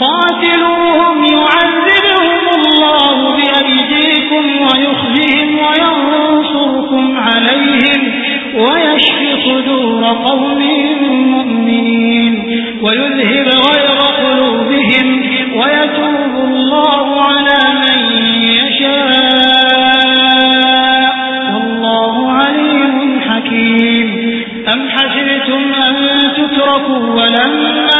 قاتلوهم يعذبهم الله بأيديكم ويخزهم وينصركم عليهم ويشفي صدور قوم مؤمنين ويذهب غير قلوبهم ويتوب الله على من يشاء. والله عليم حكيم. أم حسبتم أن تتركوا ولما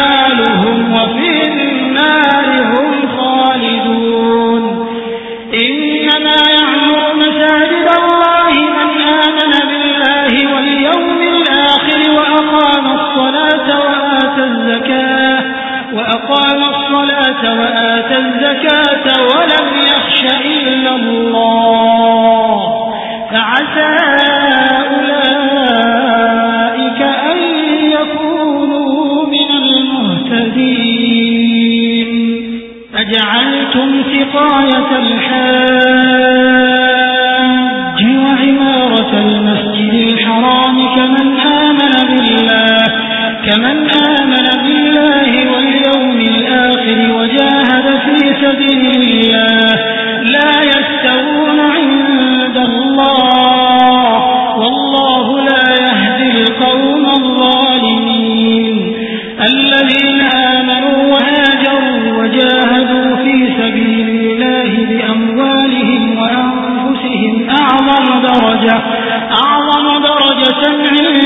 الزكاة وأقام الصلاة وآتى الزكاة ولم يخش إلا الله. فعسى أولئك أن يكونوا من المهتدين. أجعلتم سقاية الحاج وعمارة المسجد الحرام كمن كمن آمن بالله واليوم الآخر وجاهد في سبيل الله لا يستوون عند الله والله لا يهدي القوم الظالمين. الذين آمنوا وهاجروا وجاهدوا في سبيل الله بأموالهم وأنفسهم أعظم درجة أعظم درجة عند